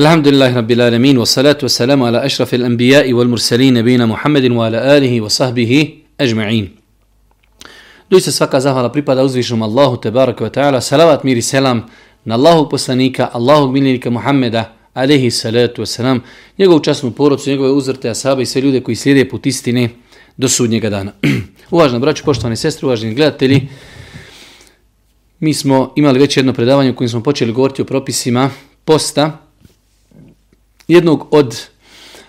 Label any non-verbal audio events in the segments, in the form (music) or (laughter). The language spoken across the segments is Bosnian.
الحمد لله رب العالمين والصلاة والسلام على أشرف الأنبياء والمرسلين نبينا محمد وعلى آله وصحبه أجمعين Doista svaka zahvala pripada uzvišnom Allahu tebaraka wa ta'ala. Salavat mir i selam na Allahu poslanika, Allahu miljenika Muhammeda, alaihi salatu wa salam, njegovu časnu porodcu, njegove uzrte asaba i sve ljude koji slijede put istine do sudnjega dana. (clears throat) Uvažna braću, poštovane sestre, uvaženi gledatelji, mi smo imali već jedno predavanje u kojem smo počeli govoriti o propisima posta, jednog od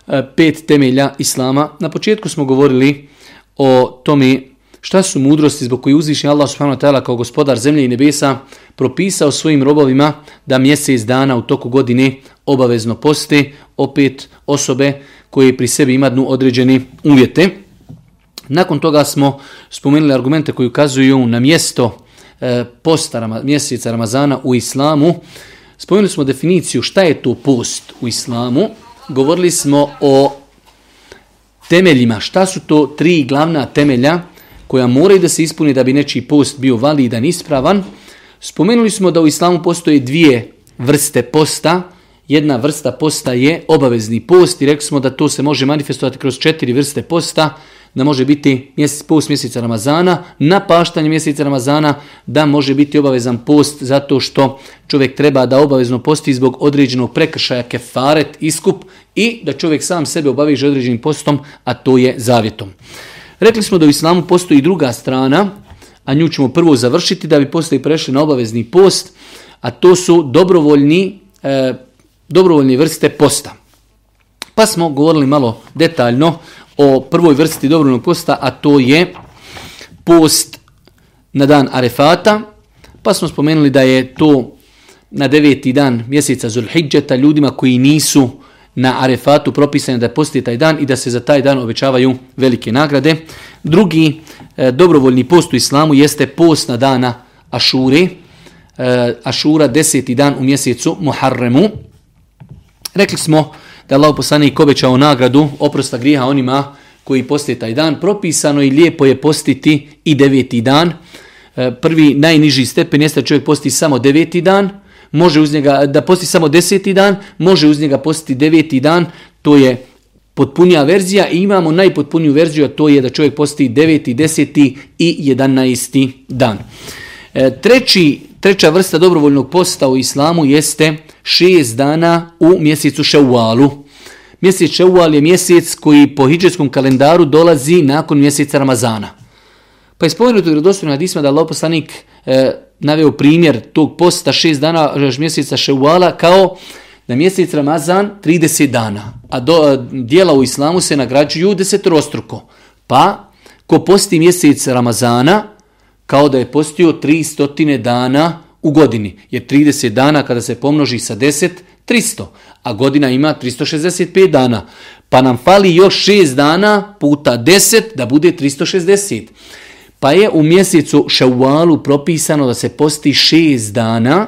e, pet temelja Islama. Na početku smo govorili o tome šta su mudrosti zbog koje uzvišnji Allah subhanahu wa ta'ala kao gospodar zemlje i nebesa propisao svojim robovima da mjesec dana u toku godine obavezno poste opet osobe koje pri sebi imadnu određene uvjete. Nakon toga smo spomenuli argumente koji ukazuju na mjesto e, posta mjeseca Ramazana u islamu. Spomenuli smo definiciju šta je to post u islamu. Govorili smo o temeljima, šta su to tri glavna temelja koja moraju da se ispuni da bi nečiji post bio validan, ispravan. Spomenuli smo da u islamu postoje dvije vrste posta. Jedna vrsta posta je obavezni post i rekli smo da to se može manifestovati kroz četiri vrste posta da može biti mjesec, post mjeseca Ramazana, na paštanje mjeseca Ramazana, da može biti obavezan post zato što čovjek treba da obavezno posti zbog određenog prekršaja kefaret, iskup i da čovjek sam sebe obaveže određenim postom, a to je zavjetom. Rekli smo da u islamu postoji druga strana, a nju ćemo prvo završiti da bi poslije prešli na obavezni post, a to su dobrovoljni, e, dobrovoljni vrste posta. Pa smo govorili malo detaljno o prvoj vrsti dobrovoljnog posta, a to je post na dan Arefata, pa smo spomenuli da je to na deveti dan mjeseca Zulhidžeta ljudima koji nisu na Arefatu propisano da posti taj dan i da se za taj dan obećavaju velike nagrade. Drugi e, dobrovoljni post u islamu jeste post na dana Ašure, e, Ašura deseti dan u mjesecu Muharremu. Rekli smo da Allah poslanik obećao nagradu oprosta grijeha onima koji poste taj dan. Propisano i lijepo je postiti i deveti dan. E, prvi najniži stepen jeste da čovjek posti samo deveti dan, može uz njega da posti samo deseti dan, može uz njega postiti deveti dan, to je potpunija verzija i imamo najpotpuniju verziju, a to je da čovjek posti deveti, deseti i jedanajsti dan. E, treći, treća vrsta dobrovoljnog posta u islamu jeste šest dana u mjesecu ševalu. Mjesec ševal je mjesec koji po hijđetskom kalendaru dolazi nakon mjeseca Ramazana. Pa je spomenuto u na hadisma da Allah poslanik e, naveo primjer tog posta šest dana e, mjeseca ševala kao da mjesec Ramazan 30 dana, a do, e, dijela u islamu se nagrađuju desetrostruko. Pa, ko posti mjesec Ramazana, kao da je postio 300 dana u godini. Jer 30 dana kada se pomnoži sa 10, 300. A godina ima 365 dana. Pa nam fali još 6 dana puta 10 da bude 360. Pa je u mjesecu ševalu propisano da se posti 6 dana.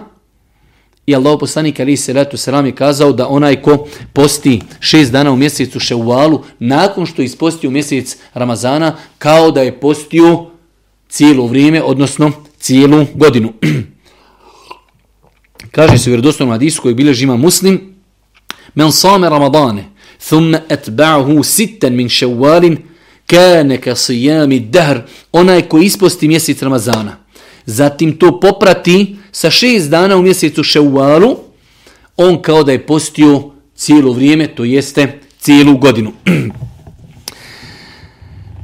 I Allah poslanik ali se ratu sram je kazao da onaj ko posti 6 dana u mjesecu ševalu nakon što isposti mjesec Ramazana kao da je postio cijelo vrijeme, odnosno cijelu godinu. (clears throat) Kaže se u vjerodostojnom hadisu koji bilježi ima muslim, men same ramadane, thumma etba'hu sitten min ševalin, kane ka sijami dahr, onaj koji isposti mjesec Ramazana. Zatim to poprati sa šest dana u mjesecu ševalu, on kao da je postio cijelo vrijeme, to jeste cijelu godinu. (clears throat)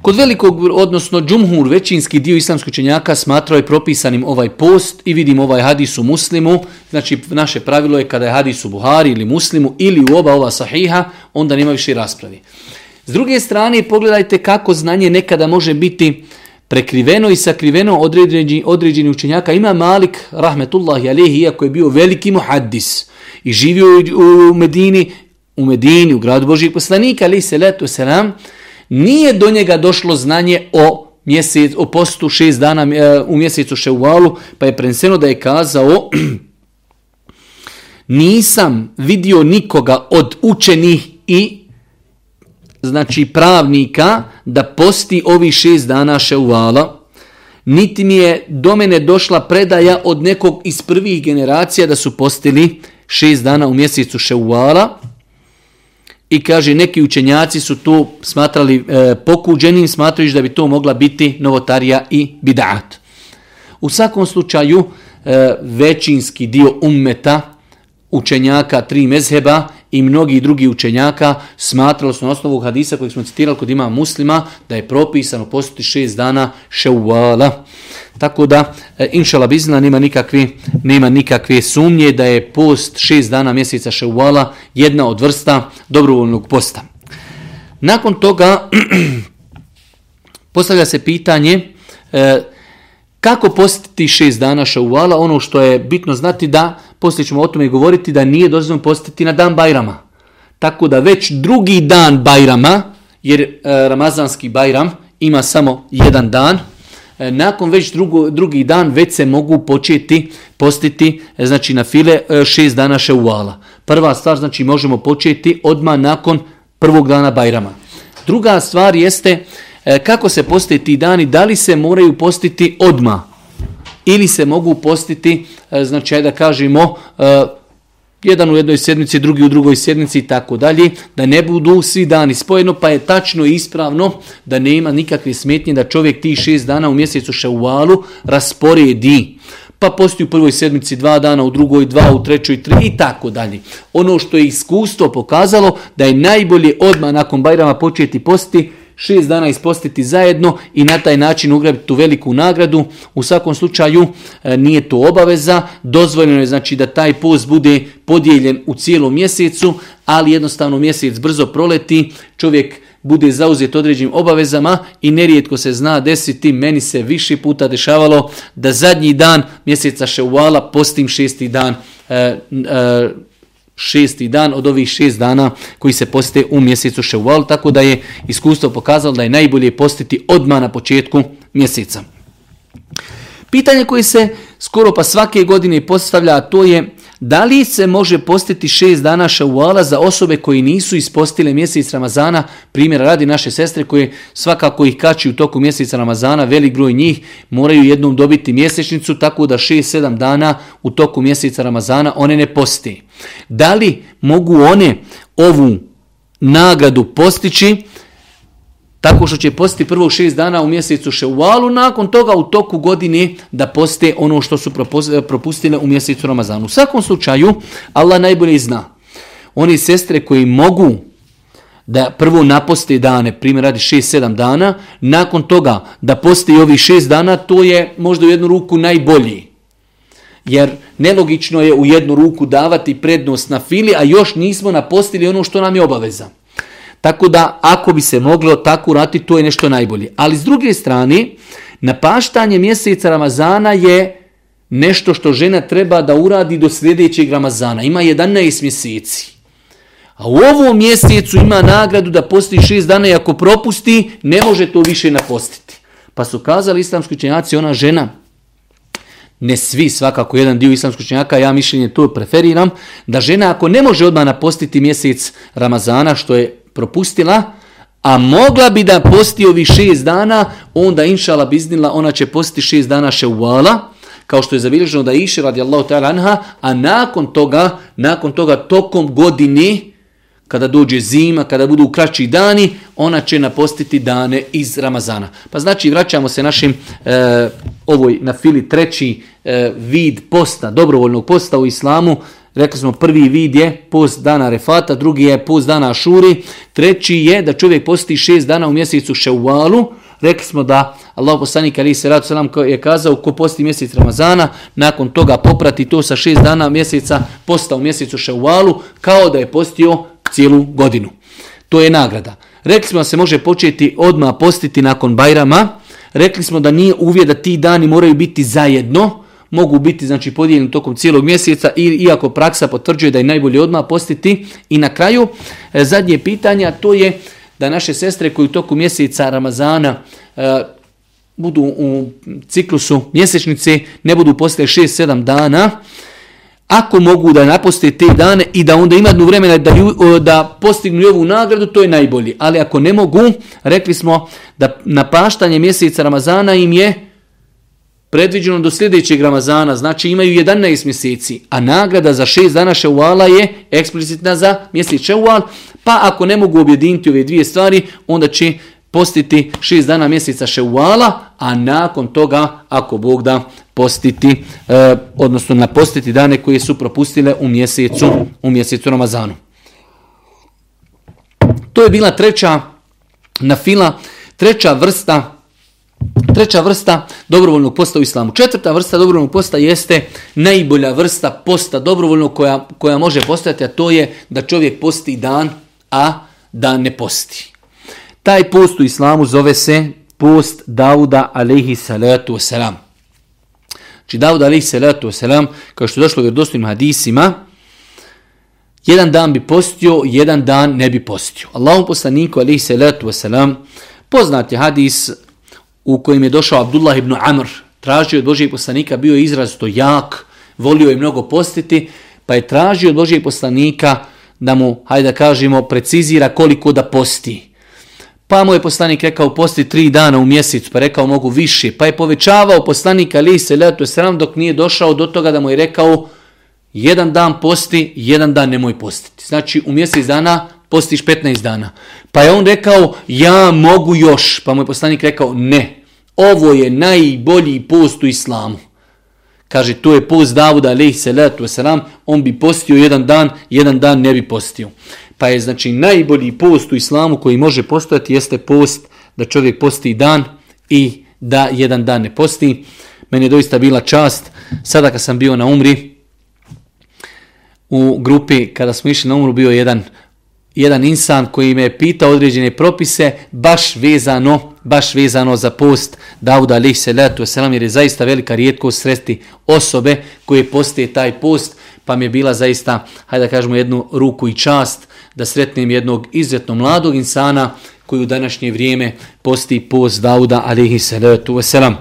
Kod velikog, odnosno džumhur, većinski dio islamskog učenjaka smatrao je propisanim ovaj post i vidimo ovaj hadis u muslimu. Znači, naše pravilo je kada je hadis u Buhari ili muslimu ili u oba ova sahiha, onda nema više raspravi. S druge strane, pogledajte kako znanje nekada može biti prekriveno i sakriveno određeni, određeni učenjaka. Ima Malik, rahmetullahi alihi, iako je bio veliki muhaddis i živio u Medini, u Medini, u gradu Božijeg poslanika, ali se letu selam, nije do njega došlo znanje o mjesec, o postu šest dana e, u mjesecu Ševalu, pa je preneseno da je kazao (clears throat) nisam vidio nikoga od učenih i znači pravnika da posti ovi šest dana Ševala, niti mi je do mene došla predaja od nekog iz prvih generacija da su postili šest dana u mjesecu ševala i kaže neki učenjaci su to smatrali e, pokuđenim, smatrajući da bi to mogla biti novotarija i bidat. U svakom slučaju e, većinski dio ummeta učenjaka tri mezheba i mnogi drugi učenjaka smatrali su na osnovu hadisa kojeg smo citirali kod ima muslima da je propisano postiti šest dana ševala. Tako da, e, inšala bizna, nema nikakve, nema nikakve sumnje da je post šest dana mjeseca ševala jedna od vrsta dobrovoljnog posta. Nakon toga (clears throat) postavlja se pitanje e, kako postiti šest dana ševala, ono što je bitno znati da poslije ćemo o tome govoriti da nije dozvoljeno postiti na dan Bajrama. Tako da već drugi dan Bajrama, jer e, Ramazanski Bajram ima samo jedan dan, E, nakon već drugo, drugi dan već se mogu početi postiti e, znači na file e, šest dana šeuala. Prva stvar znači možemo početi odmah nakon prvog dana Bajrama. Druga stvar jeste kako se posti ti dani, da li se moraju postiti odmah ili se mogu postiti, znači da kažemo, jedan u jednoj sedmici, drugi u drugoj sedmici i tako dalje, da ne budu svi dani spojeno, pa je tačno i ispravno da nema nikakve smetnje da čovjek ti šest dana u mjesecu ševalu rasporedi. Pa posti u prvoj sedmici dva dana, u drugoj dva, u trećoj tri i tako dalje. Ono što je iskustvo pokazalo da je najbolje odmah nakon Bajrama početi postiti šest dana ispostiti zajedno i na taj način ugrabiti tu veliku nagradu. U svakom slučaju e, nije to obaveza, dozvoljeno je znači da taj post bude podijeljen u cijelom mjesecu, ali jednostavno mjesec brzo proleti, čovjek bude zauzet određenim obavezama i nerijetko se zna desiti, meni se više puta dešavalo da zadnji dan mjeseca ševala postim šesti dan e, e, šesti dan od ovih šest dana koji se poste u mjesecu ševal, tako da je iskustvo pokazalo da je najbolje postiti odma na početku mjeseca. Pitanje koje se skoro pa svake godine postavlja, to je da li se može postiti šest dana šauala za osobe koji nisu ispostile mjesec Ramazana, primjer radi naše sestre koje svakako ih kači u toku mjeseca Ramazana, velik broj njih moraju jednom dobiti mjesečnicu, tako da šest, sedam dana u toku mjeseca Ramazana one ne posti. Da li mogu one ovu nagradu postići? Tako što će postiti prvo šest dana u mjesecu ševalu, nakon toga u toku godine da poste ono što su eh, propustile u mjesecu Ramazanu. U svakom slučaju, Allah najbolje zna. Oni sestre koji mogu da prvo naposte dane, primjer radi 6-7 dana, nakon toga da poste i ovih 6 dana, to je možda u jednu ruku najbolji. Jer nelogično je u jednu ruku davati prednost na fili, a još nismo napostili ono što nam je obaveza. Tako da ako bi se moglo tako urati, to je nešto najbolje. Ali s druge strane, napaštanje mjeseca Ramazana je nešto što žena treba da uradi do sljedećeg Ramazana. Ima 11 mjeseci. A u ovom mjesecu ima nagradu da posti 6 dana i ako propusti, ne može to više napostiti. Pa su kazali islamski učenjaci, ona žena, ne svi, svakako jedan dio islamskog učenjaka, ja mišljenje to preferiram, da žena ako ne može odmah napostiti mjesec Ramazana, što je propustila, a mogla bi da posti ovi šest dana, onda inšala biznila, ona će postiti šest dana ševala, kao što je zabilježeno da iši radi Allahu ta'ala anha, a nakon toga, nakon toga tokom godine, kada dođe zima, kada budu kraći dani, ona će napostiti dane iz Ramazana. Pa znači vraćamo se našim e, ovoj na fili treći e, vid posta, dobrovoljnog posta u islamu, Rekli smo prvi vid je post dana refata, drugi je post dana šuri, treći je da čovjek posti šest dana u mjesecu ševalu. Rekli smo da Allah poslanik ali se radu selam je kazao ko posti mjesec Ramazana, nakon toga poprati to sa šest dana mjeseca posta u mjesecu ševalu kao da je postio cijelu godinu. To je nagrada. Rekli smo da se može početi odmah postiti nakon Bajrama. Rekli smo da nije uvijed da ti dani moraju biti zajedno, mogu biti znači podijeljeni tokom cijelog mjeseca i iako praksa potvrđuje da je najbolje odmah postiti i na kraju e, zadnje pitanje to je da naše sestre koji u toku mjeseca Ramazana e, budu u ciklusu mjesečnice ne budu postiti 6-7 dana ako mogu da naposte te dane i da onda imaju vremena da, da postignu ovu nagradu, to je najbolji. Ali ako ne mogu, rekli smo da napaštanje mjeseca Ramazana im je predviđeno do sljedećeg Ramazana, znači imaju 11 mjeseci, a nagrada za 6 dana ševala je eksplicitna za mjesec ševal, pa ako ne mogu objediniti ove dvije stvari, onda će postiti 6 dana mjeseca ševala, a nakon toga, ako Bog da, postiti, eh, odnosno napostiti dane koje su propustile u mjesecu, u mjesecu Ramazanu. To je bila treća na fila, treća vrsta Treća vrsta dobrovoljnog posta u islamu. Četvrta vrsta dobrovoljnog posta jeste najbolja vrsta posta dobrovoljnog koja, koja može postojati, a to je da čovjek posti dan, a da ne posti. Taj post u islamu zove se post Dauda alaihi salatu wasalam. Znači Dauda alaihi salatu wasalam, kao što je došlo u vjerodostojnim hadisima, jedan dan bi postio, jedan dan ne bi postio. Allahum poslaniku alaihi salatu wasalam, poznat je hadis u kojem je došao Abdullah ibn Amr, tražio od Božijeg poslanika, bio je izrazito jak, volio je mnogo postiti, pa je tražio od Božijeg poslanika da mu, hajde da kažemo, precizira koliko da posti. Pa mu je poslanik rekao posti tri dana u mjesecu, pa rekao mogu više. Pa je povećavao poslanika ali se leto sram dok nije došao do toga da mu je rekao jedan dan posti, jedan dan nemoj postiti. Znači u mjesec dana postiš 15 dana. Pa je on rekao ja mogu još. Pa mu je poslanik rekao ne. Ovo je najbolji post u islamu. Kaže, to je post Davuda, alaihi salatu wasalam, on bi postio jedan dan, jedan dan ne bi postio. Pa je znači najbolji post u islamu koji može postojati jeste post da čovjek posti dan i da jedan dan ne posti. Meni je doista bila čast, sada kad sam bio na umri, u grupi kada smo išli na umru bio jedan jedan insan koji me je pitao određene propise baš vezano baš vezano za post Dauda alih salatu wasalam jer je zaista velika rijetkost sresti osobe koje poste taj post pa mi je bila zaista, hajde da kažemo jednu ruku i čast da sretnem jednog izuzetno mladog insana koji u današnje vrijeme posti post Dauda alihi salatu wasalam.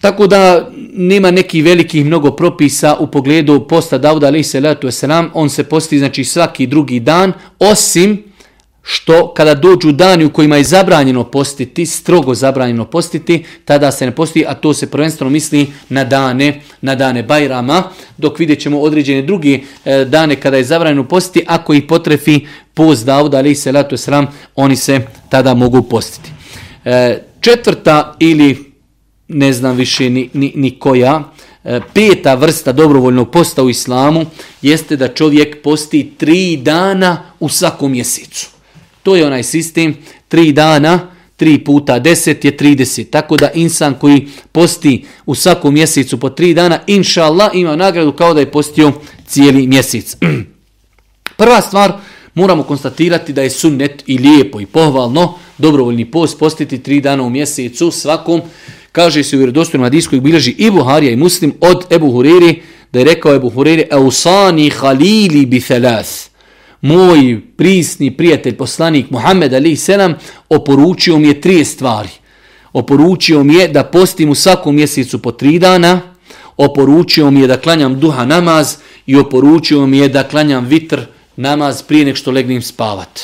Tako da nema neki veliki mnogo propisa u pogledu posta Dauda alihi salatu wasalam. On se posti znači svaki drugi dan osim što kada dođu dani u kojima je zabranjeno postiti, strogo zabranjeno postiti, tada se ne posti, a to se prvenstveno misli na dane, na dane Bajrama, dok vidjet ćemo određene druge e, dane kada je zabranjeno postiti, ako ih potrefi post Dauda, ali se lato sram, oni se tada mogu postiti. E, četvrta ili ne znam više ni, ni, ni koja, e, peta vrsta dobrovoljnog posta u islamu jeste da čovjek posti tri dana u svakom mjesecu. To je onaj sistem, tri dana, tri puta deset je 30. Tako da insan koji posti u svakom mjesecu po tri dana, inša Allah, ima nagradu kao da je postio cijeli mjesec. (clears throat) Prva stvar, moramo konstatirati da je sunnet i lijepo i pohvalno dobrovoljni post postiti tri dana u mjesecu svakom. Kaže se u vjerodostojnom hadisku i bilježi i Buharija i Muslim od Ebu Huriri, da je rekao Ebu Huriri, Eusani halili bi thalath moj prisni prijatelj, poslanik Muhammed Ali Selam, oporučio mi je tri stvari. Oporučio mi je da postim u svakom mjesecu po tri dana, oporučio mi je da klanjam duha namaz i oporučio mi je da klanjam vitr namaz prije nek što legnim spavat.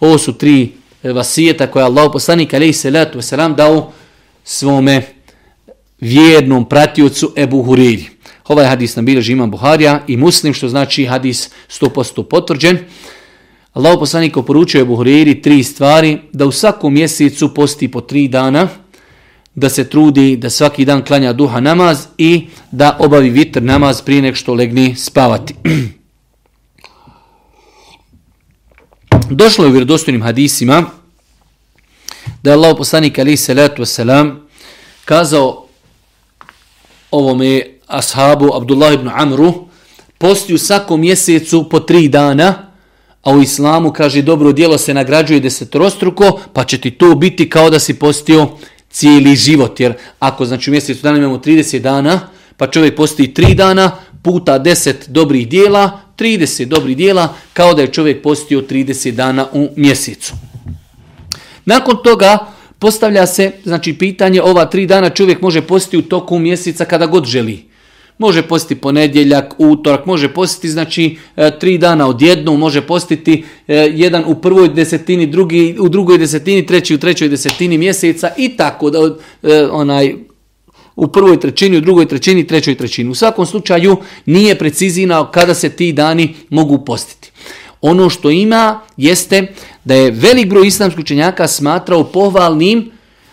Ovo su tri e, vasijeta koje Allah poslanik Ali Selam dao svome vjernom pratiocu Ebu Huriri. Ovaj hadis nam bilježi imam Buharija i muslim, što znači hadis 100% potvrđen. Allah poslanik oporučuje Buhariri tri stvari, da u svakom mjesecu posti po tri dana, da se trudi da svaki dan klanja duha namaz i da obavi vitr namaz prije nek što legni spavati. (clears throat) Došlo je u vjerodostojnim hadisima da je Allah poslanik alaih salatu wasalam kazao ovome ashabu Abdullah ibn Amru posti u svakom mjesecu po tri dana, a u islamu kaže dobro djelo se nagrađuje desetorostruko, pa će ti to biti kao da si postio cijeli život. Jer ako znači u mjesecu dana imamo 30 dana, pa čovjek posti tri dana, puta 10 dobrih dijela, 30 dobrih dijela, kao da je čovjek postio 30 dana u mjesecu. Nakon toga, postavlja se znači pitanje ova tri dana čovjek može postiti u toku mjeseca kada god želi. Može postiti ponedjeljak, utorak, može postiti znači e, tri dana odjednom, može postiti e, jedan u prvoj desetini, drugi u drugoj desetini, treći u trećoj desetini mjeseca i tako da e, onaj u prvoj trećini, u drugoj trećini, trećoj trećini. U svakom slučaju nije precizirano kada se ti dani mogu postiti. Ono što ima jeste da je velik broj islamskih učenjaka smatrao pohvalnim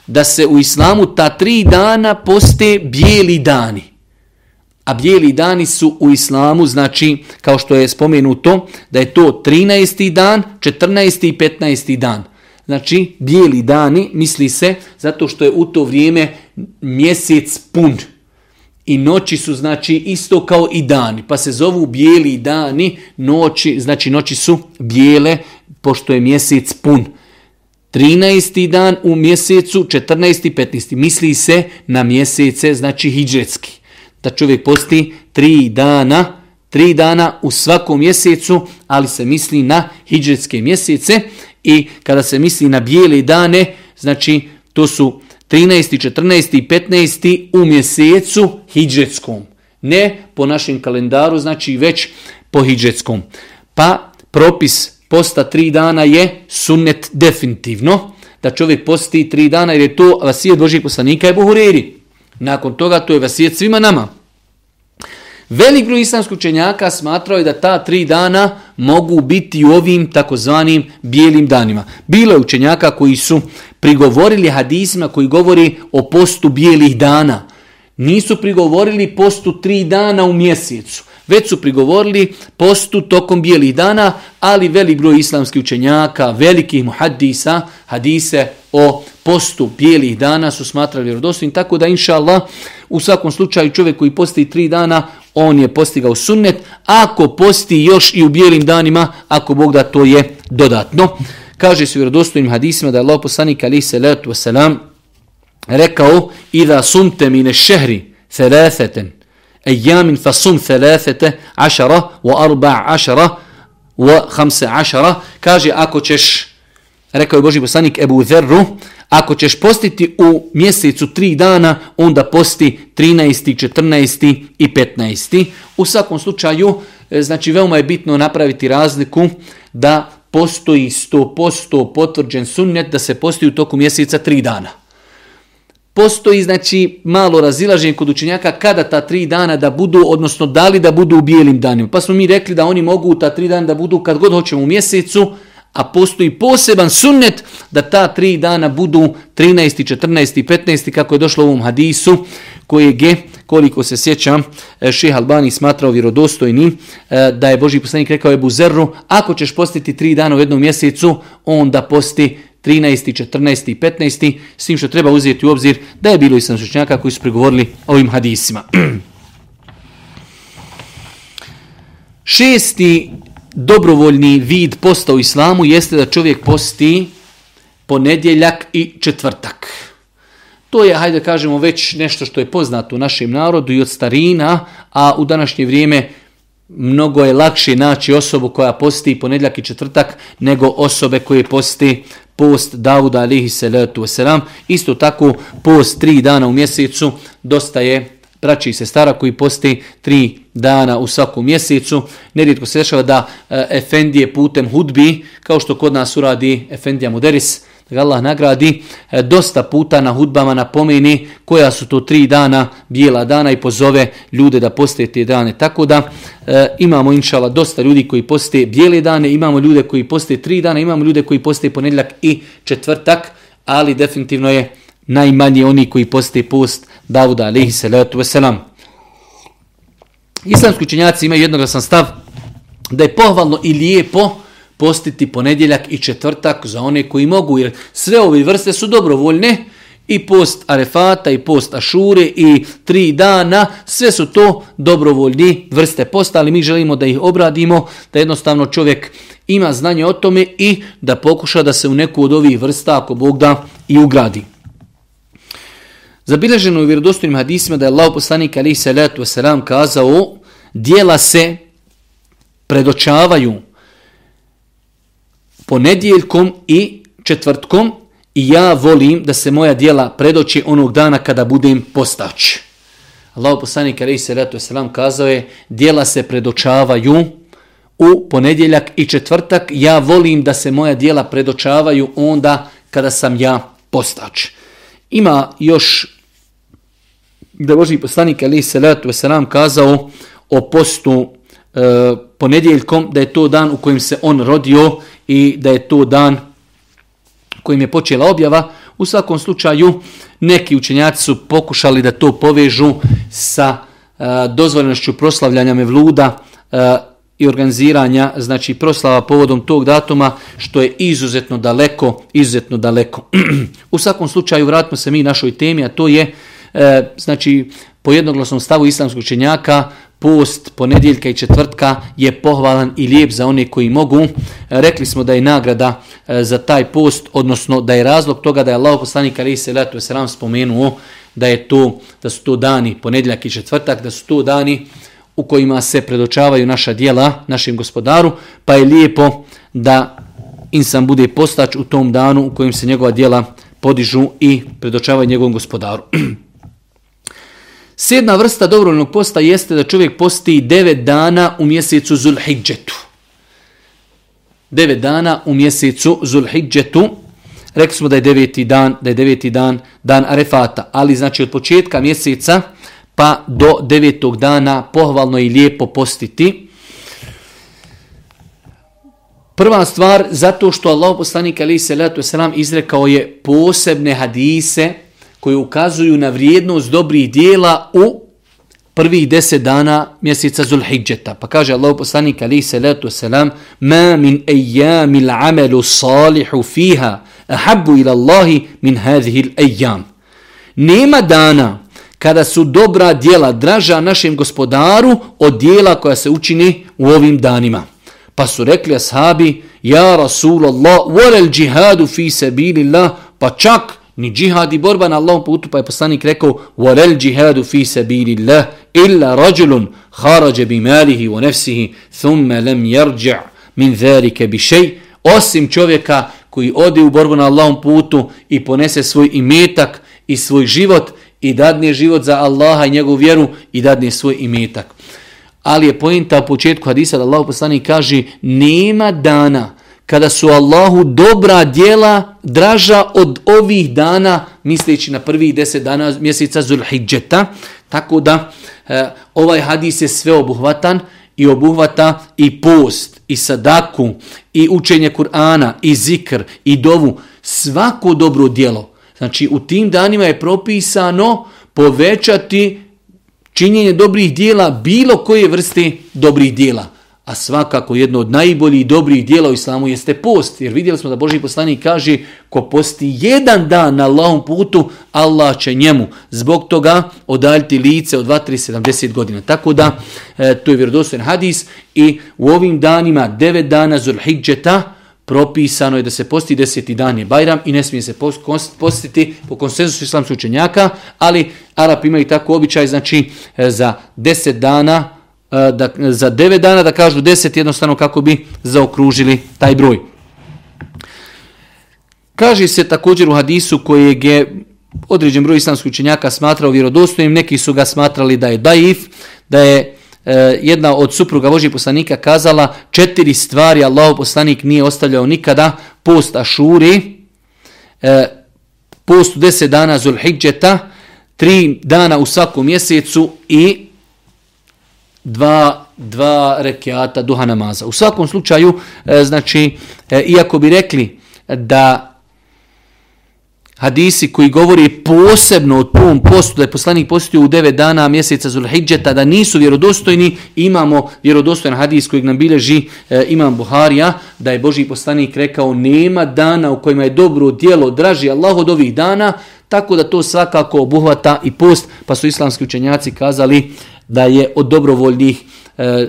da se u islamu ta tri dana poste bijeli dani. A bijeli dani su u islamu, znači, kao što je spomenuto, da je to 13. dan, 14. i 15. dan. Znači, bijeli dani, misli se, zato što je u to vrijeme mjesec pun. I noći su, znači, isto kao i dani. Pa se zovu bijeli dani, noći, znači noći su bijele, pošto je mjesec pun. 13. dan u mjesecu, 14. 15. Misli se na mjesece, znači hijđetski. Da čovjek posti tri dana, tri dana u svakom mjesecu, ali se misli na hijđetske mjesece i kada se misli na bijele dane, znači to su 13. 14. i 15. u mjesecu hijđetskom. Ne po našem kalendaru, znači već po hijđetskom. Pa propis posta tri dana je sunnet definitivno, da čovjek posti tri dana jer je to vasijet Božih poslanika je Buhuriri. Nakon toga to je vasijet svima nama. Velik broj islamskog učenjaka smatrao je da ta tri dana mogu biti u ovim takozvanim bijelim danima. Bilo je učenjaka koji su prigovorili hadisima koji govori o postu bijelih dana. Nisu prigovorili postu tri dana u mjesecu. Već su prigovorili postu tokom bijelih dana, ali velik broj islamskih učenjaka, velikih muhaddisa, hadise o postu bijelih dana su smatrali vjerodostojnim, tako da inša Allah, u svakom slučaju čovjek koji posti tri dana, on je postigao sunnet, ako posti još i u bijelim danima, ako Bog da to je dodatno. Kaže se u vjerodostojnim hadisima da je Allah poslanik ali se letu wasalam rekao i da sumte mine šehri thelatheten ejamin fasum thelathete ašara wa arba ašara wa hamse ašara kaže ako ćeš rekao je Boži poslanik Ebu Zerru ako ćeš postiti u mjesecu tri dana, onda posti 13. 14. i 15. U svakom slučaju, e, znači veoma je bitno napraviti razliku da postoji 100% potvrđen sunnet da se posti u toku mjeseca tri dana. Postoji znači malo razilaženje kod učenjaka kada ta tri dana da budu, odnosno da li da budu u bijelim danima. Pa smo mi rekli da oni mogu ta tri dana da budu kad god hoćemo u mjesecu, a postoji poseban sunnet da ta tri dana budu 13. 14. i 15. kako je došlo u ovom hadisu kojeg je, koliko se sjećam, e, šeha Albani smatrao vjerodostojnim, e, da je Boži poslanik rekao Ebu Zerru, ako ćeš postiti tri dana u jednom mjesecu, onda posti 13. 14. i 15. S tim što treba uzeti u obzir da je bilo i sam koji su pregovorili ovim hadisima. (clears throat) Šesti dobrovoljni vid posta u islamu jeste da čovjek posti ponedjeljak i četvrtak. To je, hajde kažemo, već nešto što je poznato u našem narodu i od starina, a u današnje vrijeme mnogo je lakše naći osobu koja posti ponedjeljak i četvrtak nego osobe koje posti post Davuda alihi salatu wasalam. Isto tako post tri dana u mjesecu dosta je braći i sestara koji posti tri dana u svakom mjesecu. Nerijetko se dešava da e, Efendije putem hudbi, kao što kod nas uradi Efendija Muderis, da ga Allah nagradi, e, dosta puta na hudbama napomeni koja su to tri dana, bijela dana i pozove ljude da poste te dane. Tako da e, imamo inšala dosta ljudi koji poste bijele dane, imamo ljude koji poste tri dana, imamo ljude koji poste ponedljak i četvrtak, ali definitivno je najmanje oni koji poste post Davuda alaihi salatu wasalam. Islamski učenjaci imaju jednoglasan stav da je pohvalno i lijepo postiti ponedjeljak i četvrtak za one koji mogu, jer sve ove vrste su dobrovoljne, i post Arefata, i post Ašure, i tri dana, sve su to dobrovoljni vrste posta, ali mi želimo da ih obradimo, da jednostavno čovjek ima znanje o tome i da pokuša da se u neku od ovih vrsta, ako Bog da, i ugradi. Zabilježeno u vjerodostojnim hadisima da je Allah poslanik alaihi salatu wasalam kazao dijela se predočavaju ponedjeljkom i četvrtkom i ja volim da se moja dijela predoći onog dana kada budem postač. Allah poslanik alaihi salatu wasalam kazao je dijela se predočavaju u ponedjeljak i četvrtak. Ja volim da se moja dijela predočavaju onda kada sam ja postač. Ima još da je Boži poslanik ali salatu letu selam kazao o postu e, ponedjeljkom da je to dan u kojem se on rodio i da je to dan kojim je počela objava. U svakom slučaju neki učenjaci su pokušali da to povežu sa e, dozvoljenošću proslavljanja Mevluda e, i organiziranja znači proslava povodom tog datuma što je izuzetno daleko, izuzetno daleko. (clears throat) u svakom slučaju vratimo se mi našoj temi, a to je e, znači po jednoglasnom stavu islamskog učenjaka post ponedjeljka i četvrtka je pohvalan i lijep za one koji mogu. E, rekli smo da je nagrada e, za taj post, odnosno da je razlog toga da je Allah poslanik ali se letu selam spomenuo da je to da su to dani ponedjeljak i četvrtak, da su to dani u kojima se predočavaju naša dijela našem gospodaru, pa je lijepo da insan bude postač u tom danu u kojem se njegova dijela podižu i predočavaju njegovom gospodaru. (clears throat) Sedna vrsta dobrovoljnog posta jeste da čovjek posti 9 dana u mjesecu Zulhidžetu. 9 dana u mjesecu Zulhidžetu. Rekli smo da je deveti dan, da je deveti dan, dan Arefata, ali znači od početka mjeseca pa do devetog dana pohvalno i lijepo postiti. Prva stvar, zato što Allah poslanik ali salatu wasalam selam izrekao je posebne hadise koji ukazuju na vrijednost dobrih dijela u prvih deset dana mjeseca Zulhidžeta. Pa kaže Allah poslanik ali salatu wasalam selam ma min ejami l'amelu salihu fiha ahabu ila Allahi min hadhihi l'ejam. Nema dana kada su dobra dijela draža našem gospodaru od dijela koja se učini u ovim danima. Pa su rekli ashabi, ja Rasulallah, volel džihadu fi sabilillah, pa čak ni džihad i borba na Allahom putu, pa je poslanik rekao, وَلَلْ جِهَادُ fi sabilillah, illa إِلَّا رَجُلٌ bi malihi wa ثُمَّ لَمْ lem مِنْ min zalike bi osim čovjeka koji ode u borbu na Allahom putu i ponese svoj imetak i svoj život, i dadne život za Allaha i njegovu vjeru i dadne svoj imetak. Ali je pojenta u početku hadisa da Allah poslanik kaže nema dana kada su Allahu dobra dijela draža od ovih dana misleći na prvih deset dana mjeseca Zulhidžeta. Tako da e, ovaj hadis je sve obuhvatan i obuhvata i post, i sadaku, i učenje Kur'ana, i zikr, i dovu. Svako dobro dijelo Znači u tim danima je propisano povećati činjenje dobrih dijela bilo koje vrste dobrih dijela. A svakako jedno od najboljih dobrih dijela u islamu jeste post. Jer vidjeli smo da Boži poslanik kaže ko posti jedan dan na Allahom putu, Allah će njemu zbog toga odaljiti lice od 2-3-70 godina. Tako da e, to je vjerodostojen hadis i u ovim danima 9 dana Zulhidžeta propisano je da se posti deseti dan je Bajram i ne smije se postiti po konsenzusu islamskih učenjaka, ali Arap imaju tako običaj, znači e, za deset dana, Eh, da, za 9 dana da kažu deset jednostavno kako bi zaokružili taj broj. Kaže se također u hadisu kojeg je određen broj islamskih učenjaka smatrao vjerodostojnim, neki su ga smatrali da je daif, da je E, jedna od supruga Božih poslanika kazala četiri stvari Allah poslanik nije ostavljao nikada post Ašuri, e, post u deset dana Zulhidžeta, tri dana u svakom mjesecu i dva, dva rekiata duha namaza. U svakom slučaju, e, znači, e, iako bi rekli da hadisi koji govori posebno o tom postu, da je poslanik postio u 9 dana mjeseca Zulhidžeta, da nisu vjerodostojni, imamo vjerodostojan hadis kojeg nam bileži e, imam Buharija, da je Boži poslanik rekao nema dana u kojima je dobro dijelo draži Allah od ovih dana, tako da to svakako obuhvata i post, pa su islamski učenjaci kazali da je od dobrovoljnih E, e,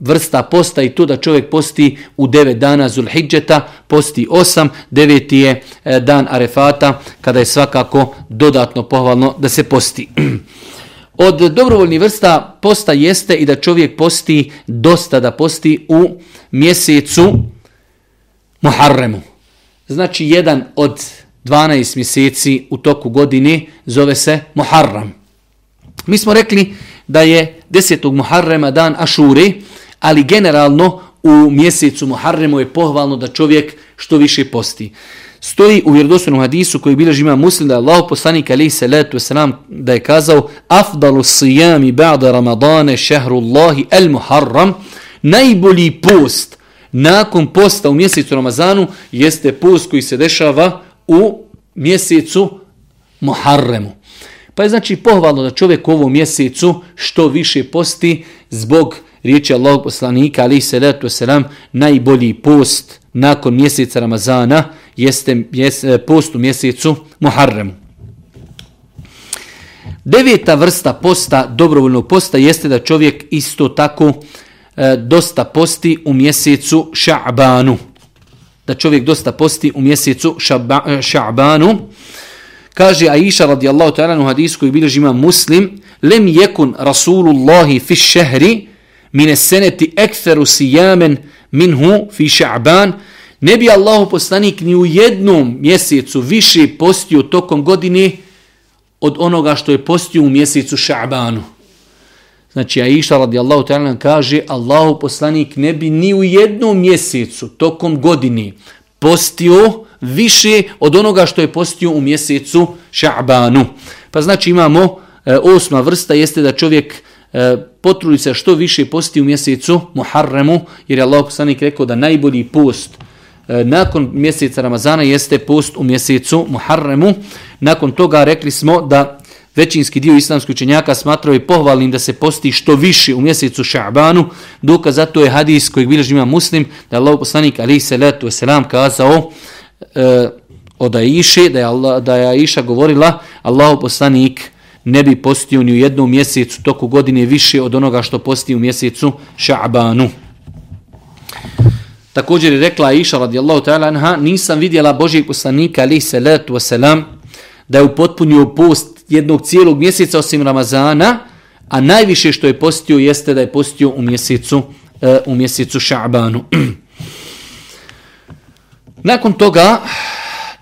vrsta posta i to da čovjek posti u 9 dana Zulhidžeta, posti 8, 9 je e, dan Arefata, kada je svakako dodatno pohvalno da se posti. (clears throat) Od dobrovoljnih vrsta posta jeste i da čovjek posti dosta da posti u mjesecu Muharremu. Znači jedan od 12 mjeseci u toku godine zove se Muharram. Mi smo rekli da je 10. Muharrema dan Ašure, ali generalno u mjesecu Muharremu je pohvalno da čovjek što više posti. Stoji u vjerodostojnom hadisu koji bilježi ima muslim da je Allah poslanik alaihi salatu wasalam da je kazao afdalu sijami ba'da ramadane šehrullahi el muharram najbolji post nakon posta u mjesecu Ramazanu jeste post koji se dešava u mjesecu Muharremu. Pa je znači pohvalno da čovjek u ovom mjesecu što više posti zbog riječi Allahog poslanika ali se letu selam najbolji post nakon mjeseca Ramazana jeste e, post u mjesecu Muharremu. Deveta vrsta posta, dobrovoljnog posta, jeste da čovjek isto tako e, dosta posti u mjesecu Ša'banu. Da čovjek dosta posti u mjesecu e, Ša'banu. Kaže Aisha radijallahu ta'ala u hadisu koji bilježi ima muslim, lem jekun Rasulullahi fi šehri mine seneti ekferu sijamen minhu fi ša'ban, ne bi Allahu poslanik ni u jednom mjesecu više postio tokom godine od onoga što je postio u mjesecu ša'banu. Znači, Aisha radijallahu ta'ala kaže, Allahu poslanik ne bi ni u jednom mjesecu tokom godine postio više od onoga što je postio u mjesecu Ša'banu. Pa znači imamo e, osma vrsta jeste da čovjek e, potrudi se što više posti u mjesecu Muharremu, jer je Allah poslanik rekao da najbolji post e, nakon mjeseca Ramazana jeste post u mjesecu Muharremu. Nakon toga rekli smo da većinski dio islamskih učenjaka smatrao je pohvalnim da se posti što više u mjesecu Ša'banu. Dokaz zato je hadis kojeg bilježi ima muslim da je Allah poslanik alaih salatu wasalam kazao e, od Aiše, da je, Allah, da je Aisha govorila, Allahu poslanik ne bi postio ni u jednom mjesecu toku godine više od onoga što posti u mjesecu Ša'banu. Također je rekla Aisha radijallahu ta'ala anha, nisam vidjela Božijeg poslanika ali salatu wasalam da je upotpunio post jednog cijelog mjeseca osim Ramazana, a najviše što je postio jeste da je postio u mjesecu, uh, u mjesecu Ša'banu. (clears throat) Nakon toga,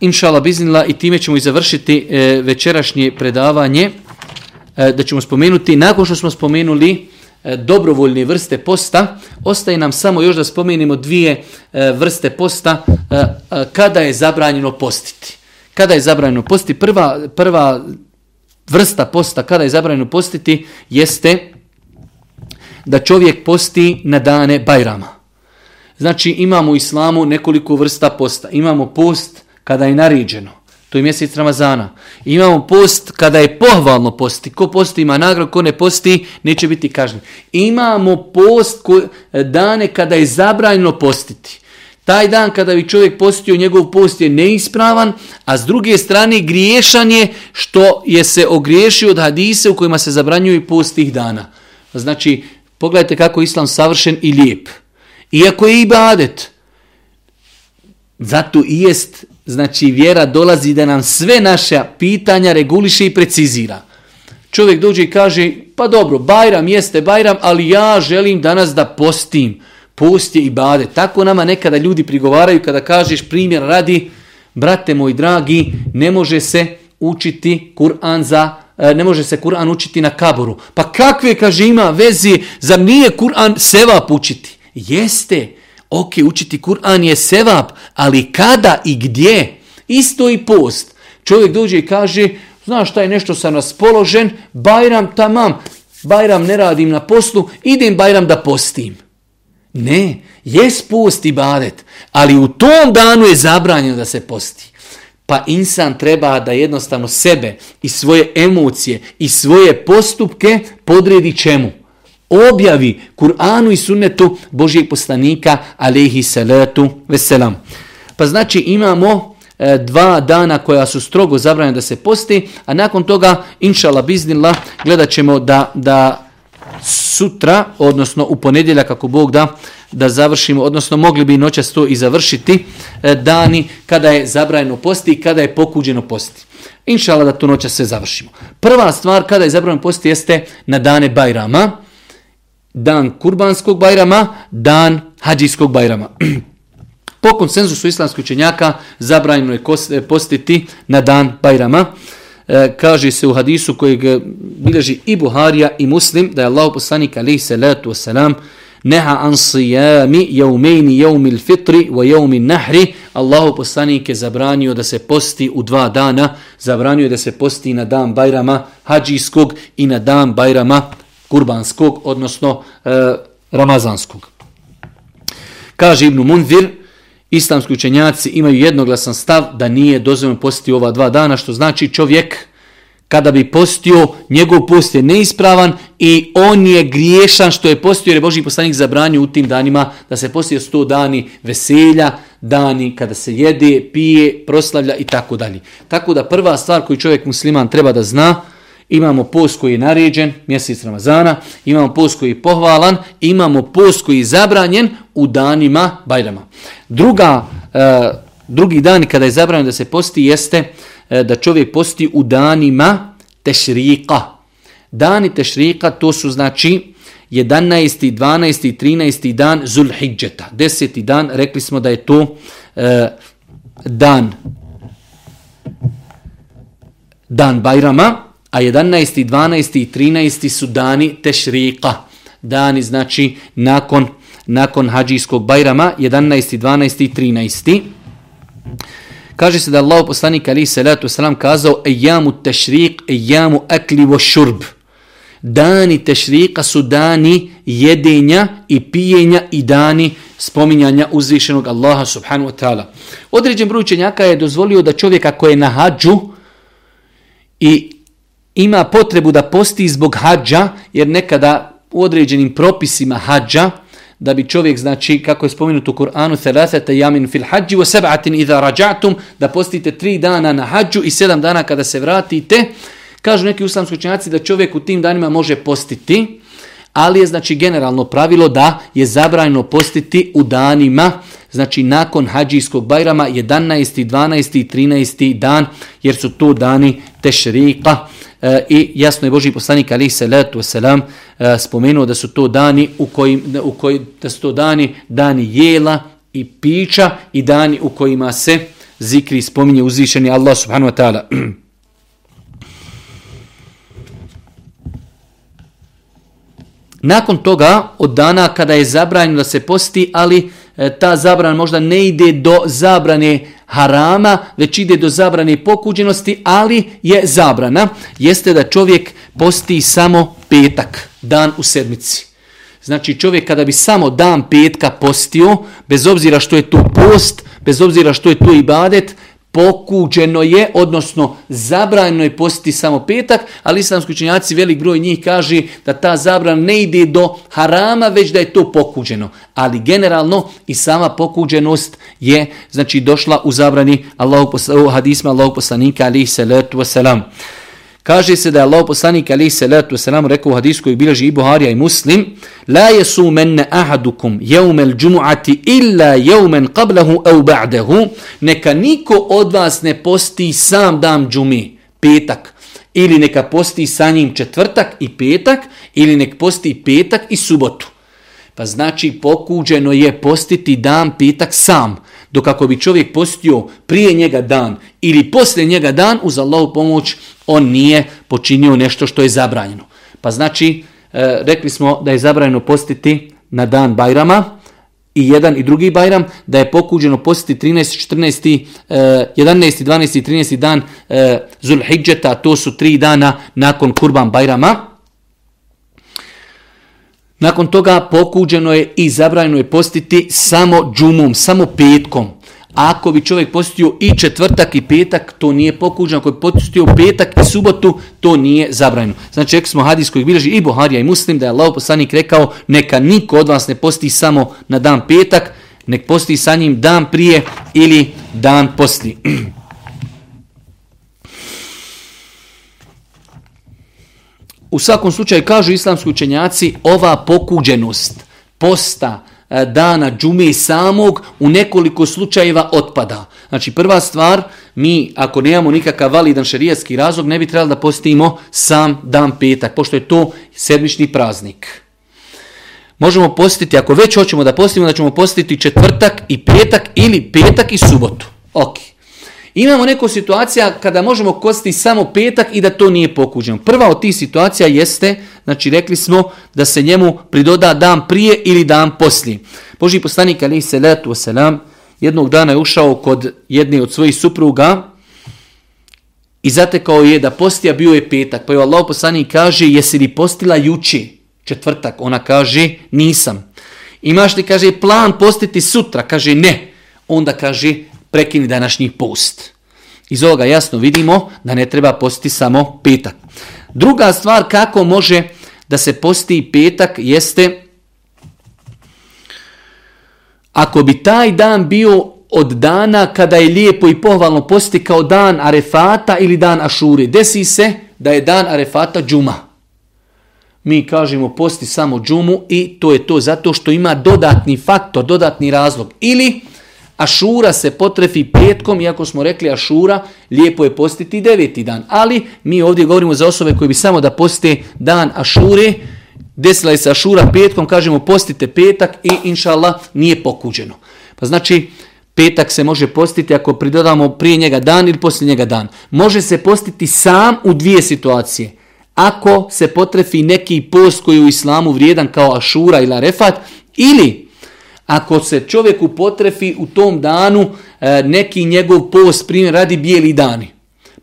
inšala biznila, i time ćemo i završiti e, večerašnje predavanje, e, da ćemo spomenuti, nakon što smo spomenuli e, dobrovoljne vrste posta, ostaje nam samo još da spomenimo dvije e, vrste posta e, e, kada je zabranjeno postiti. Kada je zabranjeno postiti? Prva, prva vrsta posta kada je zabranjeno postiti jeste da čovjek posti na dane Bajrama. Znači imamo u islamu nekoliko vrsta posta. Imamo post kada je naređeno. To je mjesec Ramazana. Imamo post kada je pohvalno posti. Ko posti ima nagrad, ko ne posti neće biti kažnjen. Imamo post ko, eh, dane kada je zabranjeno postiti. Taj dan kada bi čovjek postio, njegov post je neispravan, a s druge strane griješan je što je se ogriješio od hadise u kojima se zabranjuju post tih dana. Znači, pogledajte kako je islam savršen i lijep. Iako je ibadet. Zato i jest, znači vjera dolazi da nam sve naše pitanja reguliše i precizira. Čovjek dođe i kaže, pa dobro, Bajram jeste Bajram, ali ja želim danas da postim. Post je ibadet. Tako nama nekada ljudi prigovaraju kada kažeš primjer radi, brate moj dragi, ne može se učiti Kur'an za e, ne može se Kur'an učiti na kaboru. Pa kakve, kaže, ima vezi, zar nije Kur'an seva učiti? Jeste, ok, učiti Kur'an je sevap, ali kada i gdje? Isto i post. Čovjek dođe i kaže, znaš šta je nešto sam raspoložen, Bajram tamam, Bajram ne radim na poslu, idem Bajram da postim. Ne, jes post i badet, ali u tom danu je zabranjeno da se posti. Pa insan treba da jednostavno sebe i svoje emocije i svoje postupke podredi čemu? Objavi Kur'anu i sunnetu Božijeg poslanika alaihi salatu veselam. Pa znači imamo e, dva dana koja su strogo zabranjena da se posti, a nakon toga, inšala biznila, gledat ćemo da, da sutra, odnosno u ponedjeljak kako Bog da, da završimo, odnosno mogli bi noćas to i završiti, e, dani kada je zabranjeno posti i kada je pokuđeno posti. Inšala da to noćas sve završimo. Prva stvar kada je zabranjeno posti jeste na dane Bajrama, dan kurbanskog bajrama, dan hađijskog bajrama. (clears throat) Po konsenzusu islamskih učenjaka zabranjeno je e, postiti na dan bajrama. E, kaže se u hadisu kojeg e, bilježi i Buharija i Muslim da je Allah poslanik alaihi salatu wasalam neha an sijami jaumejni jaumil fitri wa jaumin nahri. Allahu poslanik je zabranio da se posti u dva dana, zabranio je da se posti na dan Bajrama hađijskog i na dan Bajrama kurbanskog, odnosno e, ramazanskog. Kaže Ibnu Munzir, islamski učenjaci imaju jednoglasan stav da nije dozvoljeno postiti ova dva dana, što znači čovjek kada bi postio, njegov post je neispravan i on je griješan što je postio jer je Boži poslanik zabranio u tim danima da se postio sto dani veselja, dani kada se jede, pije, proslavlja i tako dalje. Tako da prva stvar koju čovjek musliman treba da zna, imamo post koji je naređen, mjesec Ramazana, imamo post koji je pohvalan, imamo post koji je zabranjen u danima Bajrama. Druga, e, drugi dan kada je zabranjeno da se posti jeste e, da čovjek posti u danima tešrika. Dani tešrika to su znači 11. 12. 13. dan Zulhidžeta. Deseti dan, rekli smo da je to e, dan dan Bajrama, a 11. 12. i 13. su dani tešrika. Dani znači nakon nakon hađijskog bajrama 11. 12. i 13. Kaže se da Allah poslanik ali salatu wasalam kazao ejamu tešrik, ejamu akli wa šurb. Dani tešrika su dani jedenja i pijenja i dani spominjanja uzvišenog Allaha subhanahu wa ta'ala. Određen broj učenjaka je dozvolio da čovjek ako je na hađu i ima potrebu da posti zbog hađa, jer nekada u određenim propisima hađa, da bi čovjek, znači, kako je spomenuto u Kur'anu, thalathata jamin fil hađi wa seb'atin idha rađatum, da postite tri dana na hađu i sedam dana kada se vratite. Kažu neki uslamski učenjaci da čovjek u tim danima može postiti, ali je znači generalno pravilo da je zabranjeno postiti u danima, znači nakon hađijskog bajrama 11. 12. 13. dan, jer su to dani tešrika. E, I jasno je Boži poslanik ali se letu selam e, spomenuo da su to dani u kojim u koji da su to dani dani jela i pića i dani u kojima se zikri spominje uzvišeni Allah subhanahu wa taala. (clears throat) Nakon toga, od dana kada je zabranjeno da se posti, ali e, ta zabrana možda ne ide do zabrane harama, već ide do zabrane pokuđenosti, ali je zabrana, jeste da čovjek posti samo petak, dan u sedmici. Znači čovjek kada bi samo dan petka postio, bez obzira što je to post, bez obzira što je to ibadet, pokuđeno je, odnosno zabranjeno je postiti samo petak, ali islamski učenjaci, velik broj njih kaže da ta zabrana ne ide do harama, već da je to pokuđeno. Ali generalno i sama pokuđenost je znači došla u zabrani Allahu, u hadisma Allahu poslanika alihi salatu wasalam. Kaže se da je Allah poslanik alaihi salatu wasalam rekao u hadisku koji bilježi i Buharija i Muslim La jesu menne ahadukum jeumel džumu'ati illa yawman qablahu au ba'dahu Neka niko od vas ne posti sam dan džumi, petak ili neka posti sa njim četvrtak i petak ili nek posti petak i subotu. Pa znači pokuđeno je postiti dan petak sam dok ako bi čovjek postio prije njega dan ili poslije njega dan, uz Allahu pomoć, on nije počinio nešto što je zabranjeno. Pa znači, e, rekli smo da je zabranjeno postiti na dan Bajrama, i jedan i drugi Bajram, da je pokuđeno postiti 13, 14, 11, 12 i 13 dan e, Zulhidžeta, to su tri dana nakon Kurban Bajrama. Nakon toga pokuđeno je i zabranjeno je postiti samo džumom, samo petkom. Ako bi čovjek postio i četvrtak i petak, to nije pokuđeno. Ako bi postio petak i subotu, to nije zabranjeno. Znači, rekli smo hadis koji bilježi i Buharija i Muslim, da je Allah poslanik rekao, neka niko od vas ne posti samo na dan petak, nek posti sa njim dan prije ili dan poslije. (clears throat) U svakom slučaju kažu islamski učenjaci ova pokuđenost posta e, dana džume samog u nekoliko slučajeva otpada. Znači prva stvar, mi ako nemamo nikakav validan šerijatski razlog ne bi trebali da postimo sam dan petak, pošto je to sedmični praznik. Možemo postiti, ako već hoćemo da postimo, da ćemo postiti četvrtak i petak ili petak i subotu. Ok. Imamo neko situacija kada možemo kosti samo petak i da to nije pokuđeno. Prva od tih situacija jeste, znači rekli smo da se njemu pridoda dan prije ili dan poslije. Boži poslanik ali se letu selam jednog dana je ušao kod jedne od svojih supruga i zatekao je da postija bio je petak. Pa je Allah poslanik kaže jesi li postila juči četvrtak? Ona kaže nisam. Imaš li kaže plan postiti sutra? Kaže ne. Onda kaže prekini današnji post. Iz ovoga jasno vidimo da ne treba postiti samo petak. Druga stvar kako može da se posti petak jeste ako bi taj dan bio od dana kada je lijepo i pohvalno posti kao dan Arefata ili dan Ašure. Desi se da je dan Arefata džuma. Mi kažemo posti samo džumu i to je to zato što ima dodatni faktor, dodatni razlog. Ili Ašura se potrefi petkom, iako smo rekli Ašura, lijepo je postiti deveti dan. Ali mi ovdje govorimo za osobe koje bi samo da poste dan Ašure, desila je se Ašura petkom, kažemo postite petak i inša nije pokuđeno. Pa znači, petak se može postiti ako pridodamo prije njega dan ili poslije njega dan. Može se postiti sam u dvije situacije. Ako se potrefi neki post koji u islamu vrijedan kao Ašura ili Arefat, ili ako se čovjeku potrefi u tom danu e, neki njegov post, primjer radi bijeli dani,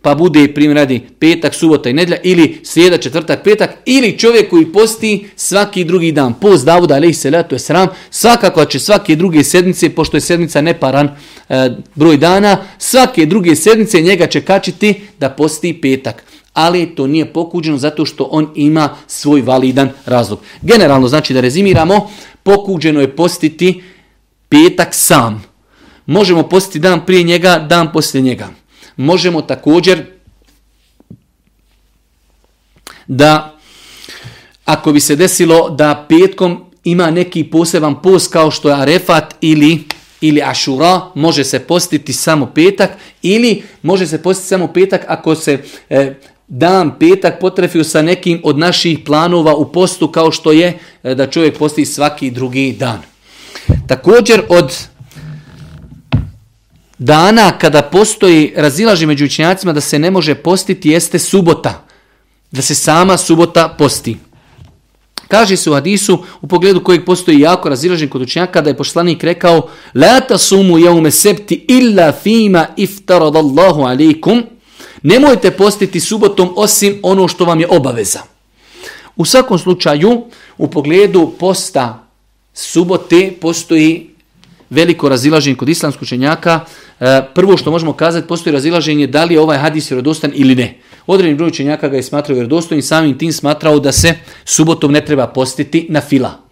pa bude primjer radi petak, subota i nedlja, ili srijeda, četvrtak, petak, ili čovjek koji posti svaki drugi dan. Post Davuda, ali se to je sram, svakako će svake druge sedmice, pošto je sedmica neparan e, broj dana, svake druge sedmice njega će kačiti da posti petak ali to nije pokuđeno zato što on ima svoj validan razlog. Generalno, znači da rezimiramo, pokuđeno je postiti petak sam. Možemo postiti dan prije njega, dan poslije njega. Možemo također da ako bi se desilo da petkom ima neki poseban post kao što je Arefat ili ili Ašura, može se postiti samo petak ili može se postiti samo petak ako se e, dan petak potrefio sa nekim od naših planova u postu kao što je e, da čovjek posti svaki drugi dan. Također od dana kada postoji razilaži među učenjacima da se ne može postiti jeste subota. Da se sama subota posti. Kaže se u hadisu u pogledu kojeg postoji jako razilažen kod učenjaka da je poslanik rekao La tasumu jaume septi illa fima iftaradallahu alaikum Nemojte postiti subotom osim ono što vam je obaveza. U svakom slučaju, u pogledu posta subote postoji veliko razilaženje kod islamskog učenjaka. E, prvo što možemo kazati, postoji razilaženje da li je ovaj hadis vjerodostan ili ne. Odredni broj učenjaka ga je smatrao vjerodostojnim, samim tim smatrao da se subotom ne treba postiti na fila.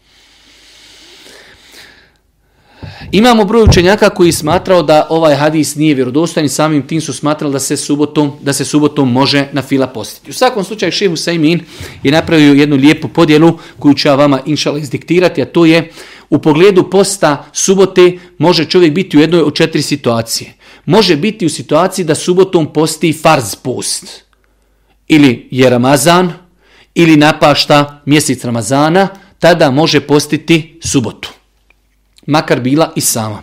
Imamo broj učenjaka koji smatrao da ovaj hadis nije vjerodostojan i samim tim su smatrali da se subotom, da se subotom može na fila postiti. U svakom slučaju šehu Saimin je napravio jednu lijepu podjelu koju ću ja vama inšala izdiktirati, a to je u pogledu posta subote može čovjek biti u jednoj od četiri situacije. Može biti u situaciji da subotom posti farz post. Ili je Ramazan, ili napašta mjesec Ramazana, tada može postiti subotu makar bila i sama.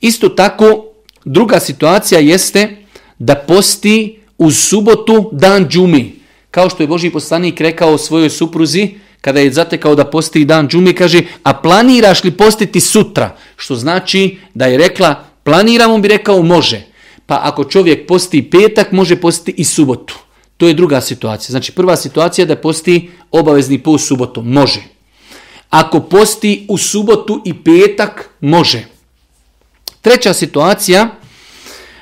Isto tako, druga situacija jeste da posti u subotu dan džumi. Kao što je Boži poslanik rekao svojoj supruzi, kada je zatekao da posti dan džumi, kaže, a planiraš li postiti sutra? Što znači da je rekla, planiram, on bi rekao, može. Pa ako čovjek posti petak, može postiti i subotu. To je druga situacija. Znači prva situacija je da posti obavezni post subotom. Može. Ako posti u subotu i petak, može. Treća situacija,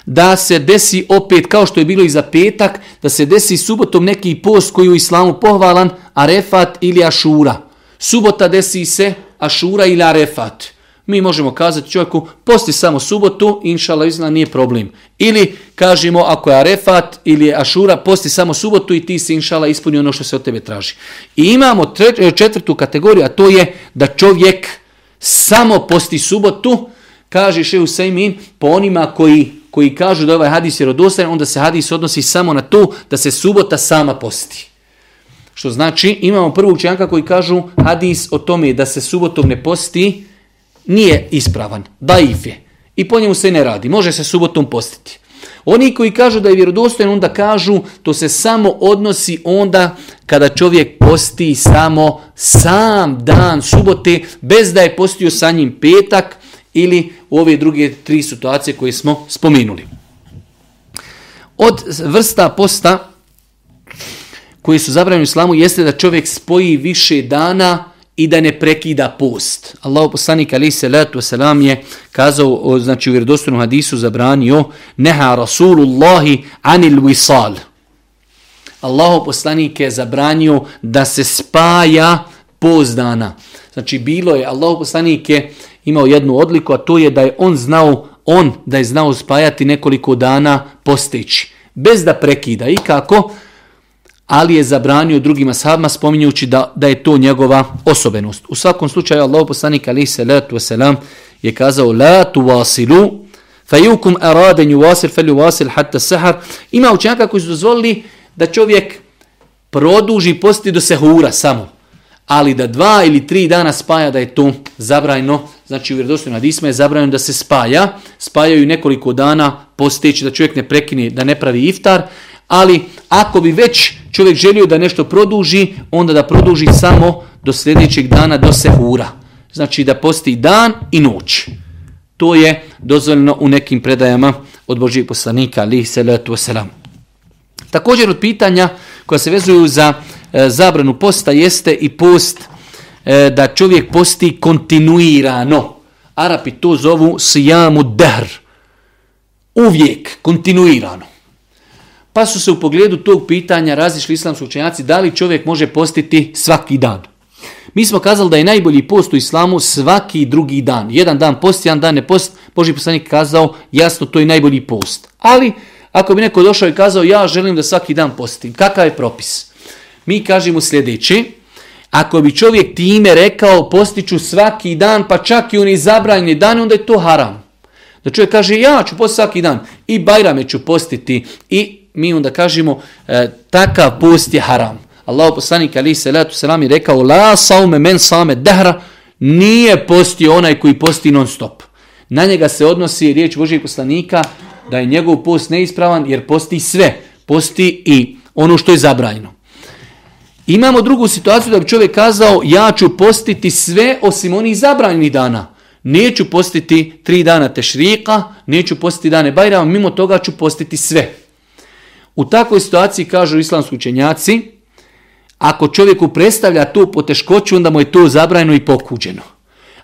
da se desi opet, kao što je bilo i za petak, da se desi subotom neki post koji u islamu pohvalan, arefat ili ašura. Subota desi se ašura ili arefat mi možemo kazati čovjeku posti samo subotu, inšala izna nije problem. Ili kažemo ako je arefat ili je ašura, posti samo subotu i ti si inšala ispunio ono što se od tebe traži. I imamo e, četvrtu kategoriju, a to je da čovjek samo posti subotu, kaže Šehu Sejmin, po onima koji, koji kažu da ovaj hadis je rodostajan, onda se hadis odnosi samo na to da se subota sama posti. Što znači, imamo prvog čanka koji kažu hadis o tome da se subotom ne posti, nije ispravan, daif je. I po njemu se ne radi, može se subotom postiti. Oni koji kažu da je vjerodostojan, onda kažu to se samo odnosi onda kada čovjek posti samo sam dan subote, bez da je postio sa njim petak ili u ove druge tri situacije koje smo spomenuli. Od vrsta posta koji su zabranjeni u islamu jeste da čovjek spoji više dana i da ne prekida post. Allahu poslanik ali se letu selam je kazao znači u vjerodostojnom hadisu zabranio neha rasulullahi anil wisal. Allahu poslanik je zabranio da se spaja post dana. Znači bilo je Allahu poslanik je imao jednu odliku a to je da je on znao on da je znao spajati nekoliko dana posteći bez da prekida i kako ali je zabranio drugima ashabima spominjući da, da je to njegova osobenost. U svakom slučaju Allah poslanik ali se letu wasalam je kazao la tu wasilu fajukum araden ju wasil hatta sahar. Ima učenjaka koji su dozvolili da čovjek produži posti do sehura samo. Ali da dva ili tri dana spaja da je to zabrajno. Znači u vjerodostojnom hadisma je zabrajno da se spaja. Spajaju nekoliko dana posteći da čovjek ne prekine, da ne pravi iftar ali ako bi već čovjek želio da nešto produži, onda da produži samo do sljedećeg dana, do sehura. Znači da posti dan i noć. To je dozvoljeno u nekim predajama od Božijeg poslanika, ali salatu wasalam. Također od pitanja koja se vezuju za e, zabranu posta jeste i post e, da čovjek posti kontinuirano. Arapi to zovu sijamu dehr. Uvijek, kontinuirano. Pa su se u pogledu tog pitanja razišli islamski učenjaci da li čovjek može postiti svaki dan. Mi smo kazali da je najbolji post u islamu svaki drugi dan. Jedan dan post, jedan dan ne post. Boži poslanik kazao jasno to je najbolji post. Ali ako bi neko došao i kazao ja želim da svaki dan postim, kakav je propis? Mi kažemo sljedeće, ako bi čovjek time rekao postiću svaki dan pa čak i oni zabranjeni dan, onda je to haram. Da čovjek kaže ja ću postiti svaki dan i Bajrame ću postiti i mi onda kažemo e, takav post je haram. Allah poslanik ali se letu selam je rekao la saume men same dehra nije postio onaj koji posti non stop. Na njega se odnosi riječ Božijeg poslanika da je njegov post neispravan jer posti sve. Posti i ono što je zabranjeno. Imamo drugu situaciju da bi čovjek kazao ja ću postiti sve osim onih zabranjenih dana. Neću postiti tri dana tešrika, neću postiti dane bajrama, mimo toga ću postiti sve. U takvoj situaciji kažu islamski učenjaci, ako čovjeku predstavlja tu poteškoću, onda mu je to zabrajeno i pokuđeno.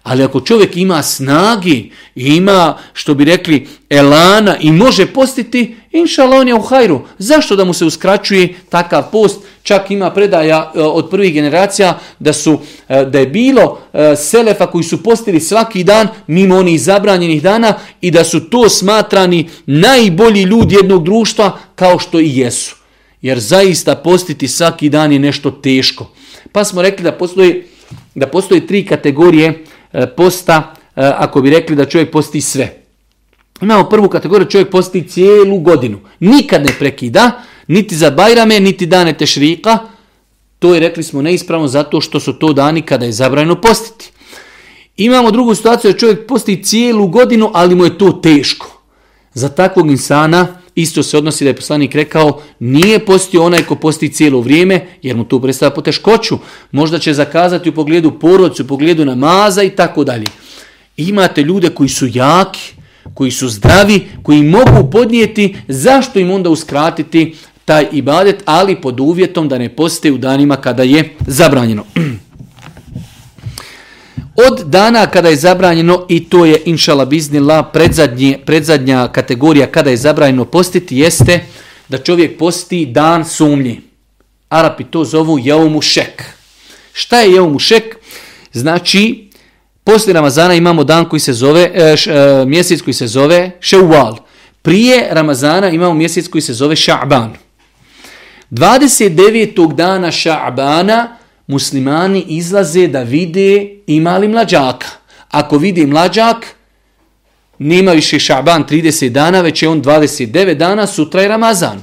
Ali ako čovjek ima snagi ima, što bi rekli, elana i može postiti, inša on je u hajru. Zašto da mu se uskraćuje takav post? Čak ima predaja e, od prvih generacija da su e, da je bilo e, selefa koji su postili svaki dan mimo onih zabranjenih dana i da su to smatrani najbolji ljudi jednog društva kao što i jesu. Jer zaista postiti svaki dan je nešto teško. Pa smo rekli da postoji, da postoji tri kategorije E, posta, e, ako bi rekli da čovjek posti sve. Imamo prvu kategoriju, čovjek posti cijelu godinu. Nikad ne prekida, niti za Bajrame, niti dane Tešrika. To je, rekli smo, neispravno zato što su to dani kada je zabranjeno postiti. Imamo drugu situaciju, da čovjek posti cijelu godinu, ali mu je to teško. Za takvog insana Isto se odnosi da je poslanik rekao, nije postio onaj ko posti cijelo vrijeme, jer mu tu predstavlja poteškoću. Možda će zakazati u pogledu porodcu, u pogledu namaza i tako dalje. Imate ljude koji su jaki, koji su zdravi, koji mogu podnijeti, zašto im onda uskratiti taj ibadet, ali pod uvjetom da ne poste u danima kada je zabranjeno. (clears throat) Od dana kada je zabranjeno, i to je inšala biznila, predzadnje, predzadnja kategorija kada je zabranjeno postiti, jeste da čovjek posti dan sumnji. Arapi to zovu jeumu šek. Šta je jeumu šek? Znači, poslije Ramazana imamo dan koji se zove, e, š, e, mjesec koji se zove Šeuval. Prije Ramazana imamo mjesec koji se zove Ša'ban. 29. dana Ša'bana muslimani izlaze da vide ima li mlađaka. Ako vidi mlađak, nema više šaban 30 dana, već je on 29 dana, sutra je Ramazan.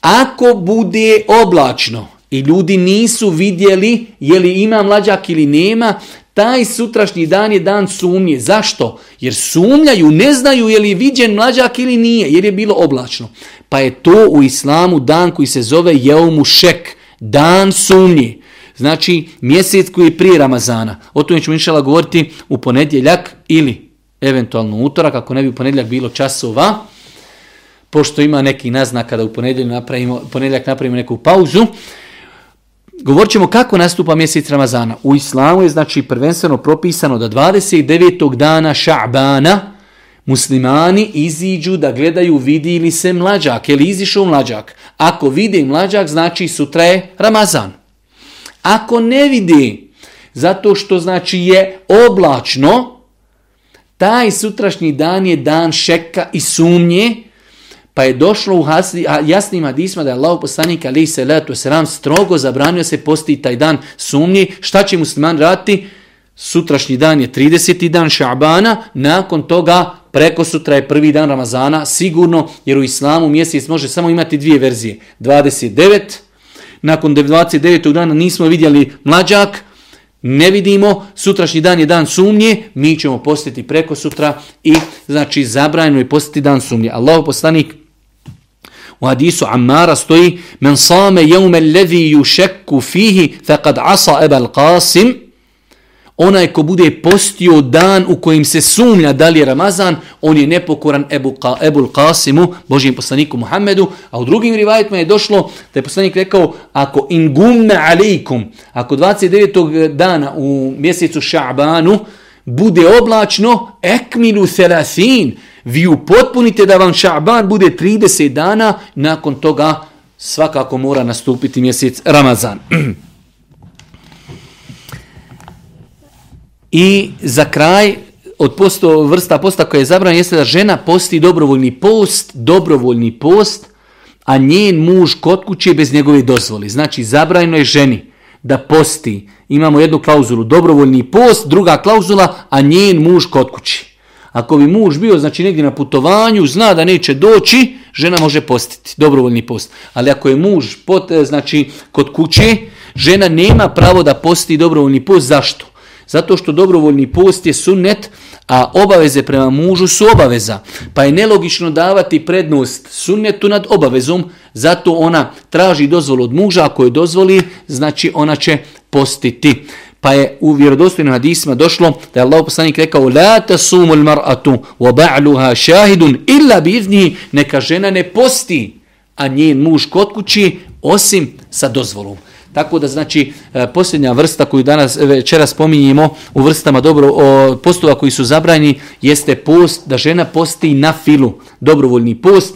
Ako bude oblačno i ljudi nisu vidjeli je li ima mlađak ili nema, taj sutrašnji dan je dan sumnje. Zašto? Jer sumnjaju, ne znaju je li viđen mlađak ili nije, jer je bilo oblačno. Pa je to u islamu dan koji se zove Jeumu Šek, dan sumnje. Znači mjesec koji je prije Ramazana. O tome ćemo inšala govoriti u ponedjeljak ili eventualno utorak, ako ne bi u ponedjeljak bilo časova, pošto ima neki naznaka da u ponedjeljak napravimo, ponedjeljak napravimo neku pauzu. Govorit ćemo kako nastupa mjesec Ramazana. U islamu je znači prvenstveno propisano da 29. dana Ša'bana muslimani iziđu da gledaju vidi li se mlađak, je li izišao mlađak. Ako vide mlađak, znači sutra je Ramazan. Ako ne vidi, zato što znači je oblačno, taj sutrašnji dan je dan šeka i sumnje, pa je došlo u jasnim hadisma da je Allah poslanik ali se letu selam strogo zabranio se posti taj dan sumnje. Šta će musliman raditi? Sutrašnji dan je 30. dan Ša'bana, nakon toga preko sutra je prvi dan Ramazana, sigurno, jer u islamu mjesec može samo imati dvije verzije. 29, nakon 29. dana nismo vidjeli mlađak, ne vidimo, sutrašnji dan je dan sumnje, mi ćemo postiti preko sutra i znači zabranjeno je postiti dan sumnje. Allahu poslanik u hadisu Ammara stoji men same jeume levi yušekku fihi faqad asa ebal qasim onaj ko bude postio dan u kojim se sumnja da li je Ramazan, on je nepokoran Ebu, Ebul Qasimu, Božijem poslaniku Muhammedu, a u drugim rivajetima je došlo da je poslanik rekao, ako in gumme alikum, ako 29. dana u mjesecu Ša'banu bude oblačno, ekmilu selasin, vi upotpunite da vam Ša'ban bude 30 dana, nakon toga svakako mora nastupiti mjesec Ramazan. (clears throat) I za kraj, od posto, vrsta posta koja je zabrana, jeste da žena posti dobrovoljni post, dobrovoljni post, a njen muž kod kuće bez njegove dozvoli. Znači, zabrajno je ženi da posti. Imamo jednu klauzulu, dobrovoljni post, druga klauzula, a njen muž kod kuće. Ako bi muž bio znači negdje na putovanju, zna da neće doći, žena može postiti dobrovoljni post. Ali ako je muž pot, e, znači kod kuće, žena nema pravo da posti dobrovoljni post. Zašto? Zato što dobrovoljni post je sunnet, a obaveze prema mužu su obaveza. Pa je nelogično davati prednost sunnetu nad obavezom, zato ona traži dozvolu od muža, ako je dozvoli, znači ona će postiti. Pa je u vjerodostojnim hadisima došlo da je Allah poslanik rekao La tasumu mar'atu wa ba'luha šahidun illa bi neka žena ne posti, a njen muž kod kući osim sa dozvolom. Tako da znači e, posljednja vrsta koju danas e, večera spominjemo u vrstama dobro o, postova koji su zabranjeni jeste post da žena posti na filu, dobrovoljni post,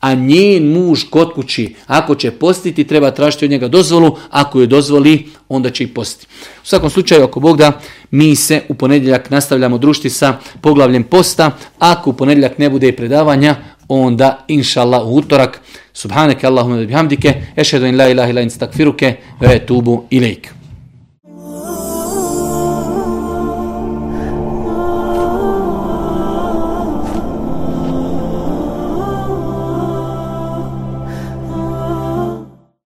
a njen muž kod kući, ako će postiti, treba tražiti od njega dozvolu, ako je dozvoli, onda će i postiti. U svakom slučaju, ako Bog da, mi se u ponedjeljak nastavljamo društi sa poglavljem posta, ako u ponedjeljak ne bude predavanja, onda inša u utorak. Subhaneke Allahumma bihamdike, ešhedu in la ilaha illa in stakfiruke, ve etubu ilaik.